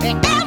Bang.